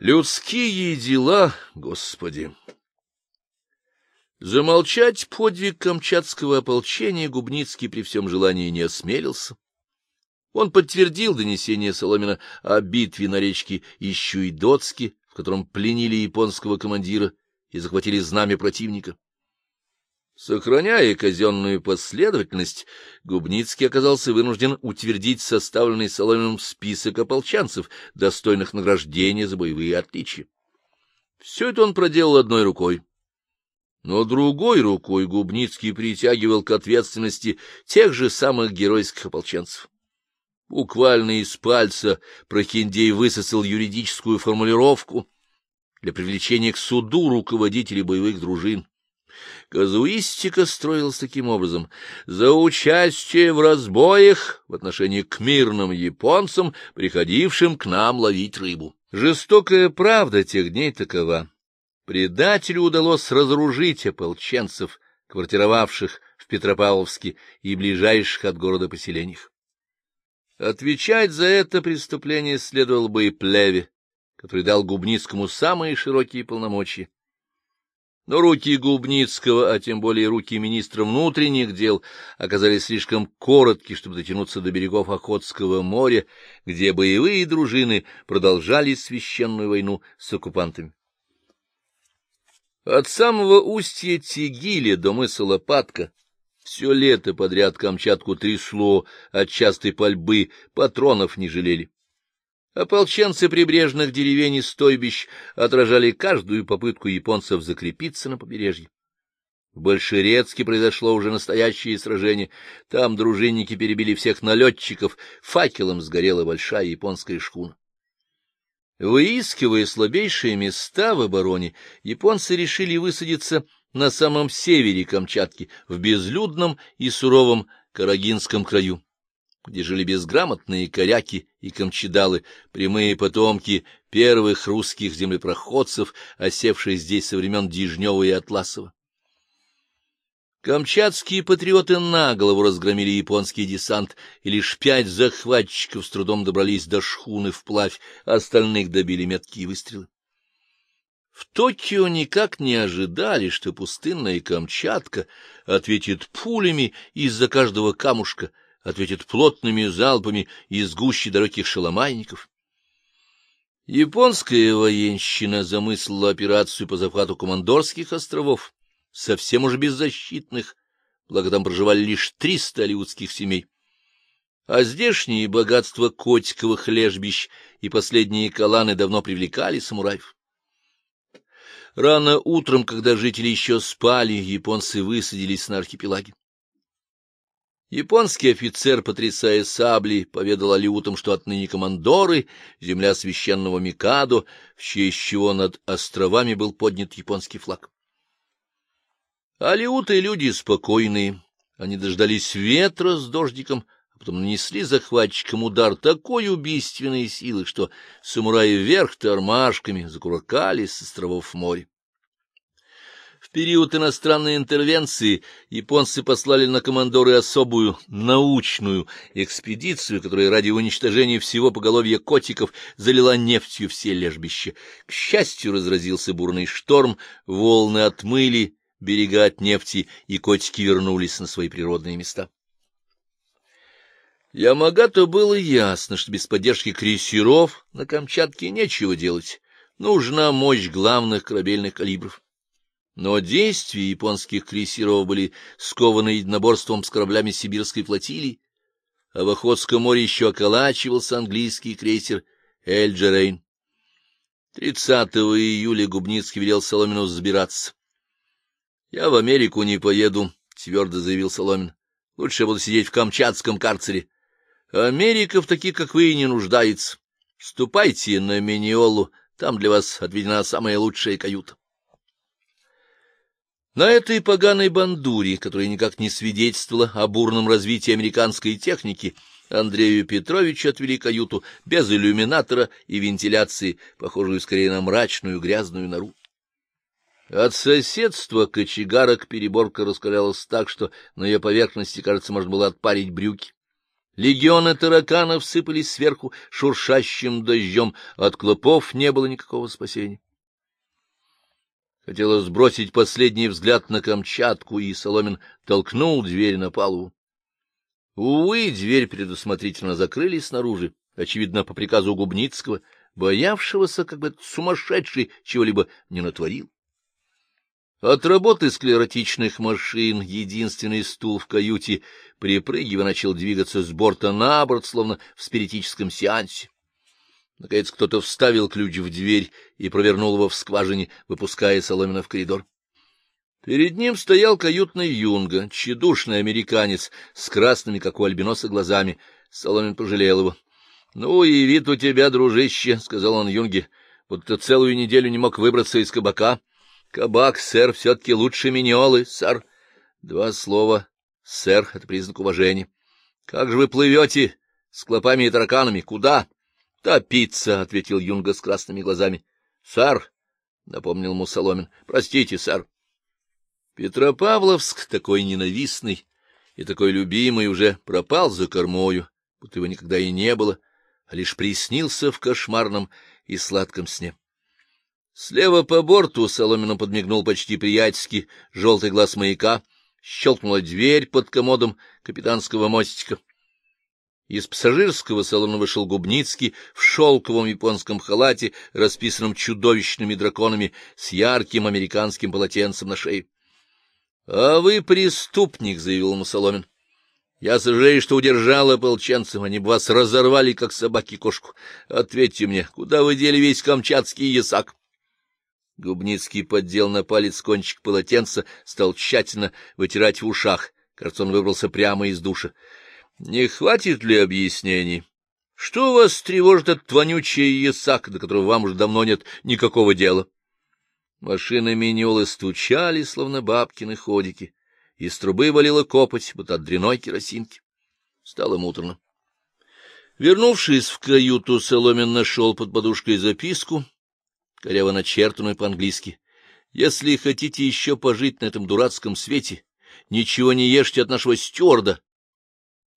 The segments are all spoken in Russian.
Людские дела, Господи! Замолчать подвиг камчатского ополчения Губницкий при всем желании не осмелился. Он подтвердил донесение Соломина о битве на речке Ищуй-Доцки, в котором пленили японского командира и захватили знамя противника. Сохраняя казенную последовательность, Губницкий оказался вынужден утвердить составленный Соломиным список ополчанцев, достойных награждения за боевые отличия. Все это он проделал одной рукой. Но другой рукой Губницкий притягивал к ответственности тех же самых геройских ополченцев. Буквально из пальца Прохиндей высосал юридическую формулировку для привлечения к суду руководителей боевых дружин. Казуистика строилась таким образом. За участие в разбоях в отношении к мирным японцам, приходившим к нам ловить рыбу. Жестокая правда тех дней такова. Предателю удалось разоружить ополченцев, квартировавших в Петропавловске и ближайших от города поселениях. Отвечать за это преступление следовало бы и Плеве, который дал Губницкому самые широкие полномочия. Но руки Губницкого, а тем более руки министра внутренних дел, оказались слишком коротки, чтобы дотянуться до берегов Охотского моря, где боевые дружины продолжали священную войну с оккупантами. От самого устья Тигиля до мыса Лопатка все лето подряд Камчатку трясло от частой пальбы, патронов не жалели. Ополченцы прибрежных деревень и стойбищ отражали каждую попытку японцев закрепиться на побережье. В Большерецке произошло уже настоящее сражение. Там дружинники перебили всех налетчиков, факелом сгорела большая японская шхуна. Выискивая слабейшие места в обороне, японцы решили высадиться на самом севере Камчатки, в безлюдном и суровом Карагинском краю где жили безграмотные коряки и камчедалы, прямые потомки первых русских землепроходцев, осевшие здесь со времен Дежнева и Атласова. Камчатские патриоты на голову разгромили японский десант, и лишь пять захватчиков с трудом добрались до шхуны вплавь, остальных добили меткие выстрелы. В Токио никак не ожидали, что пустынная Камчатка ответит пулями из-за каждого камушка — ответит плотными залпами из гущи далеких шаломайников. Японская военщина замыслила операцию по захвату Командорских островов, совсем уже беззащитных, благо там проживали лишь триста алиутских семей. А здешние богатства котиковых лежбищ и последние каланы давно привлекали самураев. Рано утром, когда жители еще спали, японцы высадились на архипелаге. Японский офицер, потрясая саблей, поведал алиутам, что отныне командоры, земля священного Микадо, в честь чего над островами был поднят японский флаг. Алиуты — люди спокойные, они дождались ветра с дождиком, а потом нанесли захватчикам удар такой убийственной силы, что самураи вверх тормашками закуракали с островов море. Период иностранной интервенции японцы послали на командоры особую научную экспедицию, которая ради уничтожения всего поголовья котиков залила нефтью все лежбища. К счастью, разразился бурный шторм, волны отмыли берега от нефти, и котики вернулись на свои природные места. Ямагато было ясно, что без поддержки крейсеров на Камчатке нечего делать. Нужна мощь главных корабельных калибров. Но действия японских крейсеров были скованы единоборством с кораблями сибирской флотилии, а в Охотском море еще околачивался английский крейсер «Эль-Джерейн». 30 июля Губницкий велел Соломину забираться. — Я в Америку не поеду, — твердо заявил Соломин. — Лучше буду сидеть в камчатском карцере. Америка в таких, как вы, не нуждается. Ступайте на Миниолу, там для вас отведена самая лучшая каюта. На этой поганой бандуре, которая никак не свидетельствовала о бурном развитии американской техники, Андрею Петровичу отвели каюту без иллюминатора и вентиляции, похожую скорее на мрачную грязную нору. От соседства кочегарок переборка раскалялась так, что на ее поверхности, кажется, можно было отпарить брюки. Легионы тараканов сыпались сверху шуршащим дождем, от клопов не было никакого спасения. Хотелось сбросить последний взгляд на Камчатку, и Соломин толкнул дверь на палубу. Увы, дверь предусмотрительно закрыли снаружи, очевидно, по приказу Губницкого, боявшегося, как бы сумасшедший чего-либо не натворил. От работы склеротичных машин единственный стул в каюте, припрыгивая, начал двигаться с борта на борт, словно в спиритическом сеансе. Наконец кто-то вставил ключ в дверь и провернул его в скважине, выпуская Соломина в коридор. Перед ним стоял каютный юнга, тщедушный американец с красными, как у альбиноса, глазами. Соломин пожалел его. — Ну и вид у тебя, дружище, — сказал он юнге, — будто целую неделю не мог выбраться из кабака. — Кабак, сэр, все-таки лучше миньолы, сэр. Два слова, сэр, это признак уважения. Как же вы плывете с клопами и тараканами? Куда? Топиться, — ответил Юнга с красными глазами. Сэр, — напомнил ему Соломин, — простите, сэр. Петропавловск, такой ненавистный и такой любимый, уже пропал за кормою, будто его никогда и не было, а лишь приснился в кошмарном и сладком сне. Слева по борту Соломину подмигнул почти приятельски желтый глаз маяка, щелкнула дверь под комодом капитанского мостика. Из пассажирского салона вышел Губницкий в шелковом японском халате, расписанном чудовищными драконами, с ярким американским полотенцем на шее. — А вы преступник, — заявил ему Соломин. — Я сожалею, что удержал ополченцев, они бы вас разорвали, как собаки кошку. Ответьте мне, куда вы дели весь камчатский ясак? Губницкий поддел на палец кончик полотенца, стал тщательно вытирать в ушах. Кажется, он выбрался прямо из душа. — Не хватит ли объяснений? Что вас тревожит этот вонючий ясак, до которого вам уже давно нет никакого дела? Машины миньолы стучали, словно бабкины ходики. Из трубы валила копоть, будто от дряной керосинки. Стало муторно. Вернувшись в каюту, Соломин нашел под подушкой записку, коряво начертанную по-английски. «Если хотите еще пожить на этом дурацком свете, ничего не ешьте от нашего стюарда».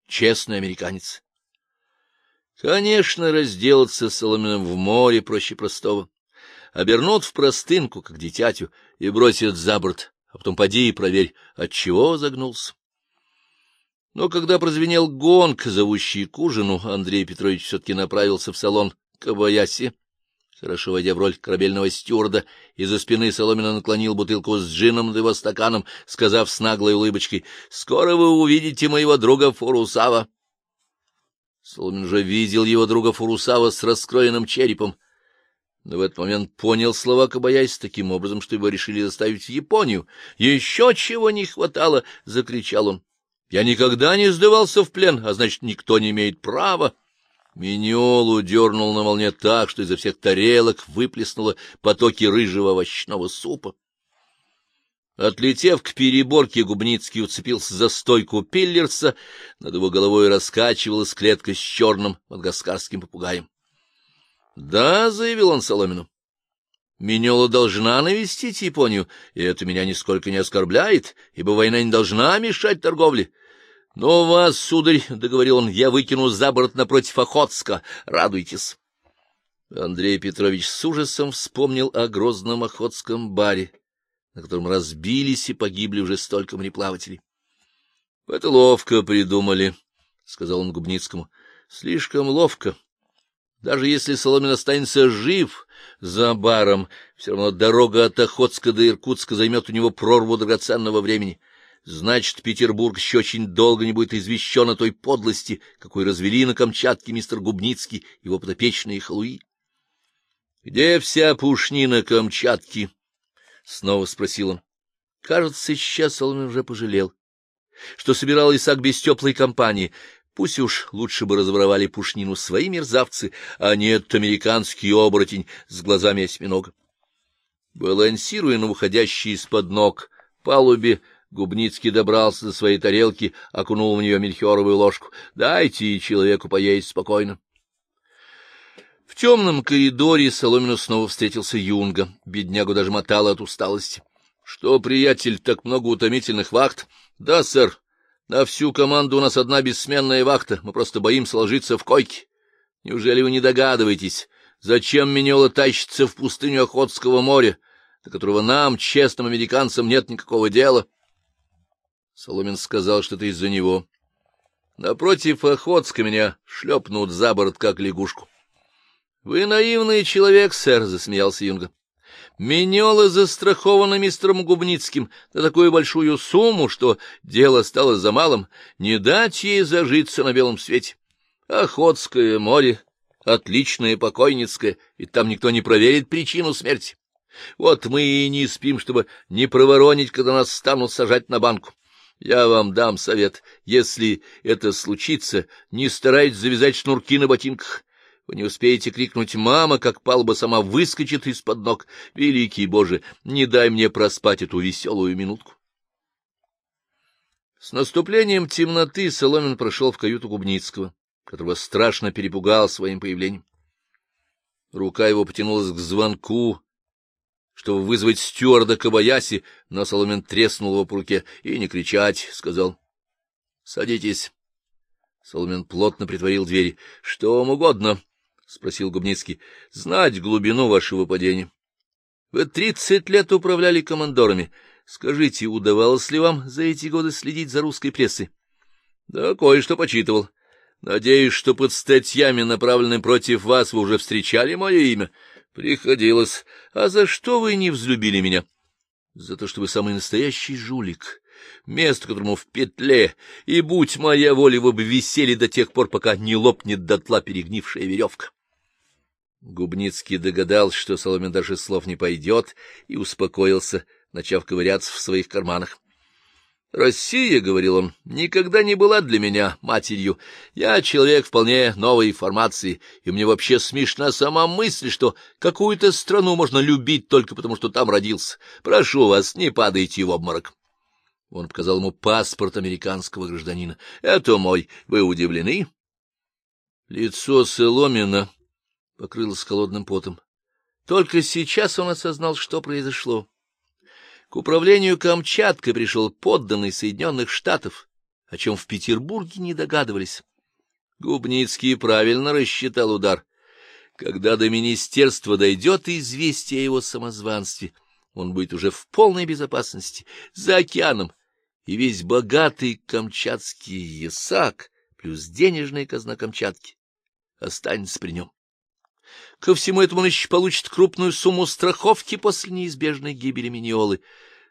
Честный американец. Конечно, разделаться с Соломином в море проще простого. Обернут в простынку, как дитятю, и бросят за борт, а потом поди и проверь, от чего загнулся. Но когда прозвенел гонг, зовущий к ужину, Андрей Петрович все-таки направился в салон Кабаяси, хорошо войдя в роль корабельного стюарда, из-за спины Соломина наклонил бутылку с джином над его стаканом, сказав с наглой улыбочкой, — Скоро вы увидите моего друга Фурусава. Соломин уже видел его друга Фурусава с раскроенным черепом, но в этот момент понял слова Кабаясь таким образом, что его решили заставить в Японию. «Еще чего не хватало!» — закричал он. «Я никогда не сдавался в плен, а значит, никто не имеет права!» Миньолу дернул на волне так, что изо всех тарелок выплеснуло потоки рыжего овощного супа. Отлетев к переборке, Губницкий уцепился за стойку пиллерса, над его головой раскачивалась клетка с черным мадагаскарским попугаем. — Да, — заявил он Соломину, — Миньола должна навестить Японию, и это меня нисколько не оскорбляет, ибо война не должна мешать торговле. — Но вас, сударь, — договорил он, — я выкину за борт напротив Охотска. Радуйтесь. Андрей Петрович с ужасом вспомнил о грозном охотском баре, на котором разбились и погибли уже столько мореплавателей. — Это ловко придумали, — сказал он Губницкому. — Слишком ловко. Даже если Соломин останется жив за баром, все равно дорога от Охотска до Иркутска займет у него прорву драгоценного времени. Значит, Петербург еще очень долго не будет извещен о той подлости, какой развели на Камчатке мистер Губницкий его подопечные халуи. — Где вся пушнина Камчатки? — снова спросил он. Кажется, сейчас Соломин уже пожалел, что собирал Исаак без теплой компании. Пусть уж лучше бы разворовали пушнину свои мерзавцы, а не этот американский оборотень с глазами осьминога. Балансируя на уходящей из-под ног палубе, Губницкий добрался до своей тарелки, окунул в нее мельхиоровую ложку. Дайте человеку поесть спокойно. В темном коридоре Соломину снова встретился Юнга. Беднягу даже мотало от усталости. — Что, приятель, так много утомительных вахт? — Да, сэр. На всю команду у нас одна бессменная вахта, мы просто боимся ложиться в койки. Неужели вы не догадываетесь, зачем Миньола тащится в пустыню Охотского моря, до которого нам, честным американцам, нет никакого дела? Соломин сказал, что это из-за него. Напротив Охотска меня шлепнут за борт, как лягушку. — Вы наивный человек, сэр, — засмеялся Юнга. — Миньола застрахована мистером Губницким на такую большую сумму, что дело стало за малым, не дать ей зажиться на белом свете. Охотское море, отличное покойницкое, и там никто не проверит причину смерти. Вот мы и не спим, чтобы не проворонить, когда нас станут сажать на банку. Я вам дам совет. Если это случится, не старайтесь завязать шнурки на ботинках. Вы не успеете крикнуть «мама», как палуба сама выскочит из-под ног. Великий Боже, не дай мне проспать эту веселую минутку. С наступлением темноты Соломин прошел в каюту Губницкого которого страшно перепугал своим появлением. Рука его потянулась к звонку, чтобы вызвать стюарда Кабаяси, но Соломин треснул его по руке. — И не кричать, — сказал. — Садитесь. Соломин плотно притворил двери. — Что вам угодно, — спросил Губницкий. — Знать глубину вашего падения. Вы тридцать лет управляли командорами. Скажите, удавалось ли вам за эти годы следить за русской прессой? — Да, кое-что почитывал. Надеюсь, что под статьями, направленными против вас, вы уже встречали мое имя. Приходилось. А за что вы не взлюбили меня? За то, что вы самый настоящий жулик, место которому в петле, и, будь моя воля, вы бы висели до тех пор, пока не лопнет дотла перегнившая веревка. Губницкий догадался, что Соломин даже слов не пойдет, и успокоился, начав ковыряться в своих карманах. Россия, — говорил он, — никогда не была для меня матерью. Я человек вполне новой формации, и мне вообще смешна сама мысль, что какую-то страну можно любить только потому, что там родился. Прошу вас, не падайте в обморок. Он показал ему паспорт американского гражданина. — Это мой. Вы удивлены? Лицо Соломина покрылось холодным потом. Только сейчас он осознал, что произошло. К управлению Камчаткой пришел подданный Соединенных Штатов, о чем в Петербурге не догадывались. Губницкий правильно рассчитал удар. Когда до министерства дойдет известие о его самозванстве, он будет уже в полной безопасности, за океаном, и весь богатый камчатский ясак плюс денежная казна Камчатки останется при нем. Ко всему этому он еще получит крупную сумму страховки после неизбежной гибели Миниолы.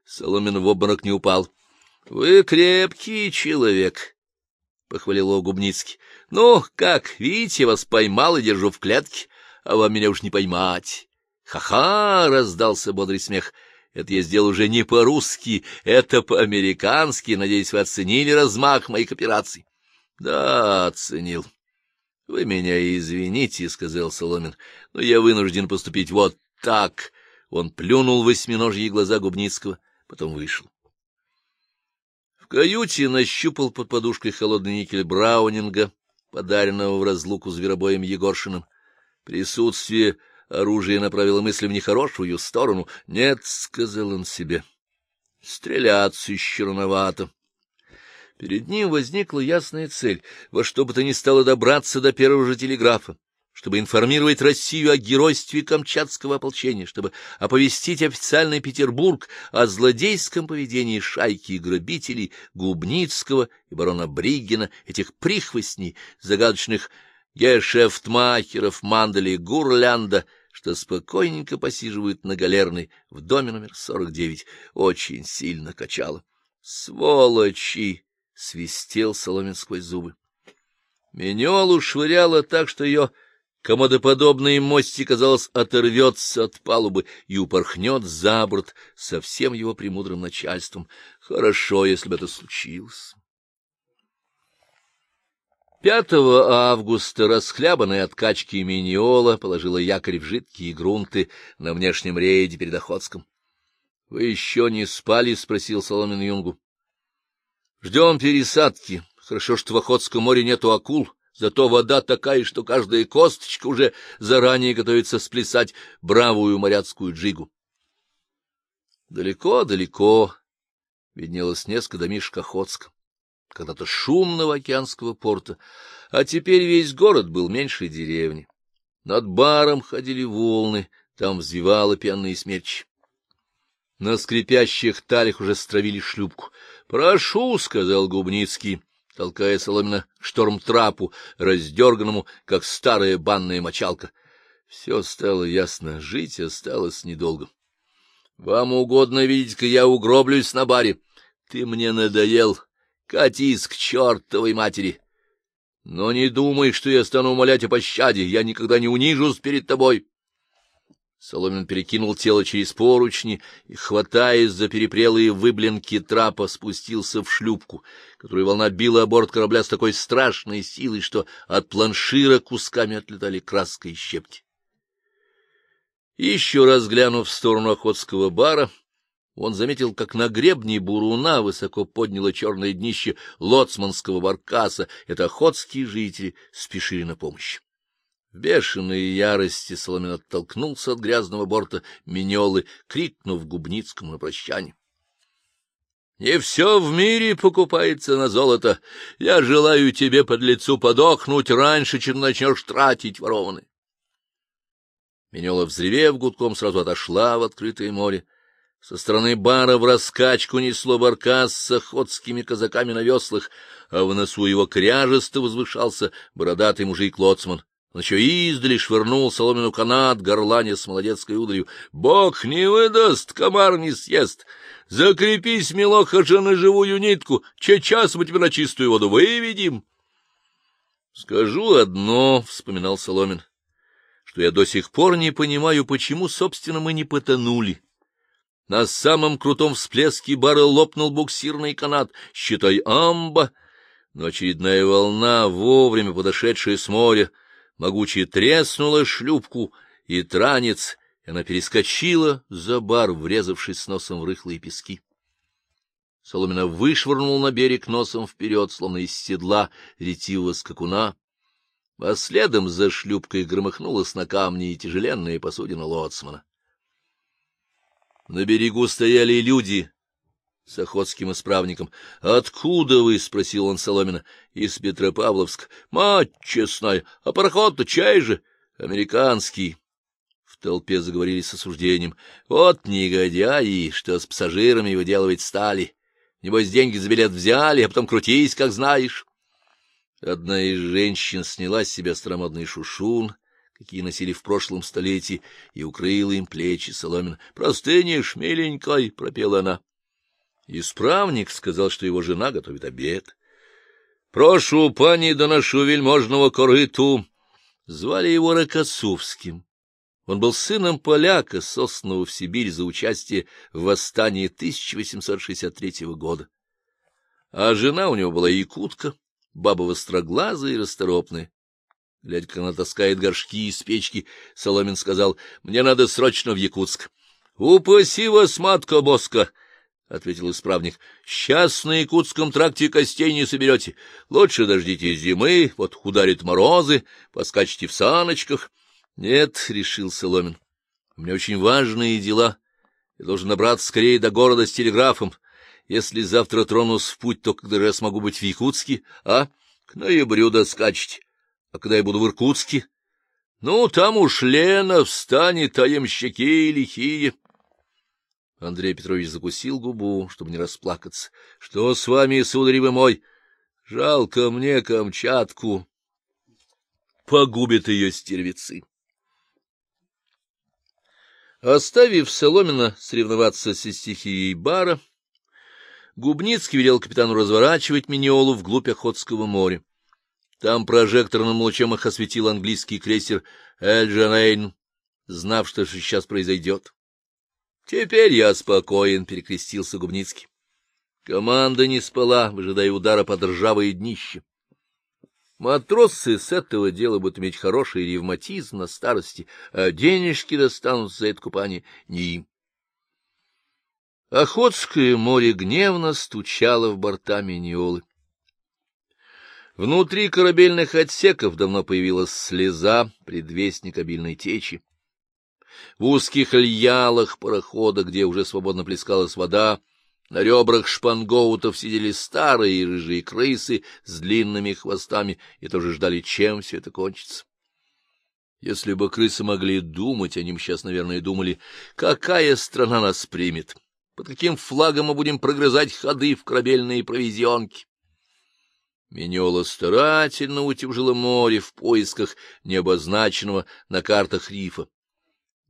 Соломин в обморок не упал. — Вы крепкий человек, — похвалил его Губницкий. — Ну, как, видите, я вас поймал и держу в клетке, а вам меня уж не поймать. Ха-ха! — раздался бодрый смех. — Это я сделал уже не по-русски, это по-американски. Надеюсь, вы оценили размах моих операций. — Да, оценил. —— Вы меня извините, — сказал Соломин, — но я вынужден поступить вот так. Он плюнул восьминожьи глаза Губницкого, потом вышел. В каюте нащупал под подушкой холодный никель Браунинга, подаренного в разлуку зверобоем Егоршиным. Присутствие оружия направило мысли в нехорошую сторону. — Нет, — сказал он себе, — стреляться еще рановато. Перед ним возникла ясная цель — во что бы то ни стало добраться до первого же телеграфа, чтобы информировать Россию о геройстве Камчатского ополчения, чтобы оповестить официальный Петербург о злодейском поведении шайки и грабителей Губницкого и барона Бриггена, этих прихвостней, загадочных гешефтмахеров Мандели Гурлянда, что спокойненько посиживают на галерной в доме номер 49, очень сильно качало. «Сволочи!» — свистел Соломин сквозь зубы. Менелу швыряло так, что ее комодоподобный мостик, казалось, оторвется от палубы и упорхнет за борт со всем его премудрым начальством. Хорошо, если бы это случилось. 5 августа расхлябанная от качки Миньола положила якорь в жидкие грунты на внешнем рейде перед Охотском. — Вы еще не спали? — спросил Соломин Юнгу. Ждем пересадки. Хорошо, что в Охотском море нету акул, зато вода такая, что каждая косточка уже заранее готовится сплясать бравую моряцкую джигу. Далеко-далеко виднелось несколько домишек Охотска. когда-то шумного океанского порта, а теперь весь город был меньше деревни. Над баром ходили волны, там взвивало пенные смерчи. На скрипящих талях уже стравили шлюпку. — Прошу, — сказал Губницкий, толкая Соломина шторм-трапу, раздерганному, как старая банная мочалка. Все стало ясно, жить осталось недолго. — Вам угодно видеть, как я угроблюсь на баре. Ты мне надоел. Катись к чертовой матери. Но не думай, что я стану умолять о пощаде. Я никогда не унижусь перед тобой. Соломин перекинул тело через поручни и, хватаясь за перепрелые выблинки трапа, спустился в шлюпку, которую волна била о борт корабля с такой страшной силой, что от планшира кусками отлетали краска и щепки. Еще раз глянув в сторону охотского бара, он заметил, как на гребне буруна высоко подняло черное днище лоцманского баркаса. Это охотские жители спешили на помощь. Бешеной ярости Соломин оттолкнулся от грязного борта Минелы, крикнув Губницкому на прощание. — Не все в мире покупается на золото. Я желаю тебе под лицу подохнуть раньше, чем начнешь тратить ворованные. Минела, взревев гудком, сразу отошла в открытое море. Со стороны бара в раскачку несло баркас с охотскими казаками на веслах, а в носу его кряжесто возвышался бородатый мужик-лоцман. Он еще издали швырнул соломину канат, горланя с молодецкой ударью. Бог не выдаст, комар не съест. Закрепись, милоха, же на живую нитку. Сейчас мы тебя на чистую воду выведем. — Скажу одно, — вспоминал Соломин, — что я до сих пор не понимаю, почему, собственно, мы не потонули. На самом крутом всплеске бара лопнул буксирный канат, считай, амба, но очередная волна, вовремя подошедшая с моря, — могуче треснула шлюпку, и транец, и она перескочила за бар, врезавшись носом в рыхлые пески. Соломина вышвырнул на берег носом вперед, словно из седла ретивого скакуна, а следом за шлюпкой громыхнулась на камни и тяжеленная посудина лоцмана. На берегу стояли люди с охотским исправником. — Откуда вы? — спросил он Соломина. — Из Петропавловска. — Мать честная, а пароход-то чай же? — Американский. В толпе заговорили с осуждением. — Вот негодяи, что с пассажирами выделывать стали. Небось, деньги за билет взяли, а потом крутись, как знаешь. Одна из женщин сняла с себя старомодный шушун, какие носили в прошлом столетии, и укрыла им плечи Соломина. — Простынешь, миленькой, — пропела она. Исправник сказал, что его жена готовит обед. — Прошу, пани, доношу вельможного корыту. Звали его Рокоссовским. Он был сыном поляка, сосланного в Сибирь за участие в восстании 1863 года. А жена у него была якутка, баба востроглазая и расторопная. Глядя, как она таскает горшки из печки, Соломин сказал, — Мне надо срочно в Якутск. — Упаси вас, матка Боска! — ответил исправник. — Сейчас на Якутском тракте костей не соберете. Лучше дождите зимы, вот ударит морозы, поскачете в саночках. — Нет, — решил Соломин, — у меня очень важные дела. Я должен набраться скорее до города с телеграфом. Если завтра тронусь в путь, то когда я смогу быть в Якутске, а? К ноябрю доскачете. А когда я буду в Иркутске? Ну, там уж Лена встанет, а ямщики лихие. Андрей Петрович закусил губу, чтобы не расплакаться. — Что с вами, сударь вы мой? Жалко мне Камчатку. Погубит ее стервицы. Оставив Соломина соревноваться со стихией бара, Губницкий велел капитану разворачивать Миниолу вглубь Охотского моря. Там прожекторным лучом их осветил английский крейсер «Эль-Джанейн», знав, что сейчас произойдет. Теперь я спокоен, — перекрестился Губницкий. Команда не спала, выжидая удара под ржавое днище. Матросы с этого дела будут иметь хороший ревматизм на старости, а денежки достанутся за это купание не им. Охотское море гневно стучало в борта Миниолы. Внутри корабельных отсеков давно появилась слеза, предвестник обильной течи. В узких льялах парохода, где уже свободно плескалась вода, На ребрах шпангоутов сидели старые рыжие крысы с длинными хвостами и тоже ждали, чем все это кончится. Если бы крысы могли думать, они сейчас, наверное, думали, какая страна нас примет, под каким флагом мы будем прогрызать ходы в корабельные провизионки. Миньола старательно утюжила море в поисках необозначенного на картах рифа.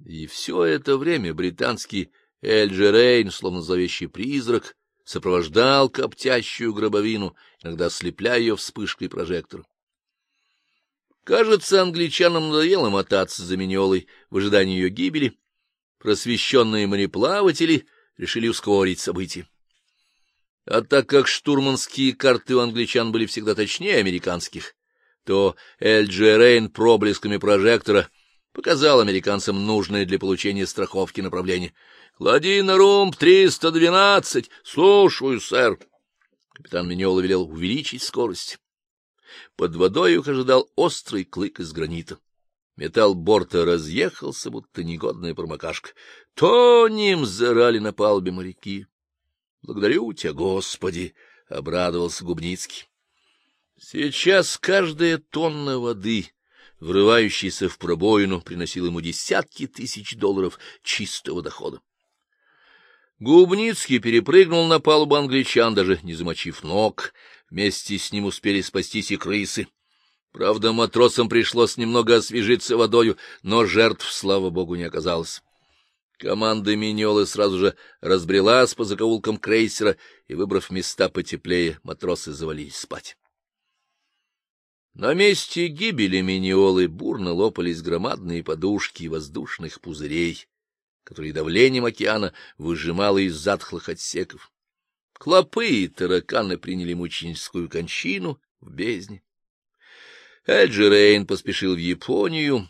И все это время британский Эльджерейн, словно зловещий призрак, сопровождал коптящую гробовину, иногда ослепляя ее вспышкой прожектора. Кажется, англичанам надоело мотаться за Миньолой в ожидании ее гибели. Просвещенные мореплаватели решили ускорить события. А так как штурманские карты у англичан были всегда точнее американских, то Эль Рейн проблесками прожектора показал американцам нужное для получения страховки направление. — Клади на румб 312. Слушаю, сэр. Капитан Миньола велел увеличить скорость. Под водой их ожидал острый клык из гранита. Металл борта разъехался, будто негодная промокашка. «Тонем!» — зарали на палубе моряки. — Благодарю тебя, Господи! — обрадовался Губницкий. Сейчас каждая тонна воды, врывающаяся в пробоину, приносила ему десятки тысяч долларов чистого дохода. Губницкий перепрыгнул на палубу англичан, даже не замочив ног. Вместе с ним успели спастись и крысы. Правда, матросам пришлось немного освежиться водою, но жертв, слава богу, не оказалось. Команда Миньолы сразу же разбрелась по закоулкам крейсера, и, выбрав места потеплее, матросы завалились спать. На месте гибели Миньолы бурно лопались громадные подушки воздушных пузырей, которые давлением океана выжимало из затхлых отсеков. Клопы и тараканы приняли мученическую кончину в бездне. Эджи Рейн поспешил в Японию,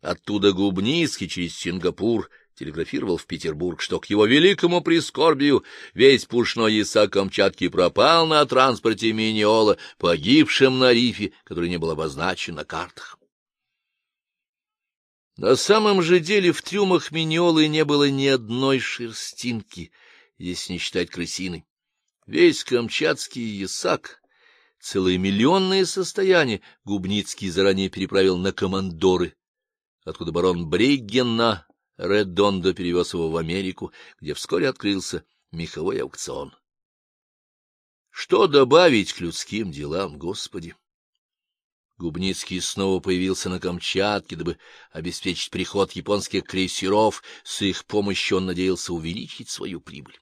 Оттуда Губницкий через Сингапур телеграфировал в Петербург, что к его великому прискорбию весь пушной яса Камчатки пропал на транспорте Миниола, погибшем на рифе, который не был обозначен на картах. На самом же деле в трюмах Миниолы не было ни одной шерстинки, если не считать крысиной. Весь камчатский ясак, целое миллионное состояние, Губницкий заранее переправил на командоры откуда барон Бриггена Редондо перевез его в Америку, где вскоре открылся меховой аукцион. Что добавить к людским делам, Господи? Губницкий снова появился на Камчатке, дабы обеспечить приход японских крейсеров. С их помощью он надеялся увеличить свою прибыль.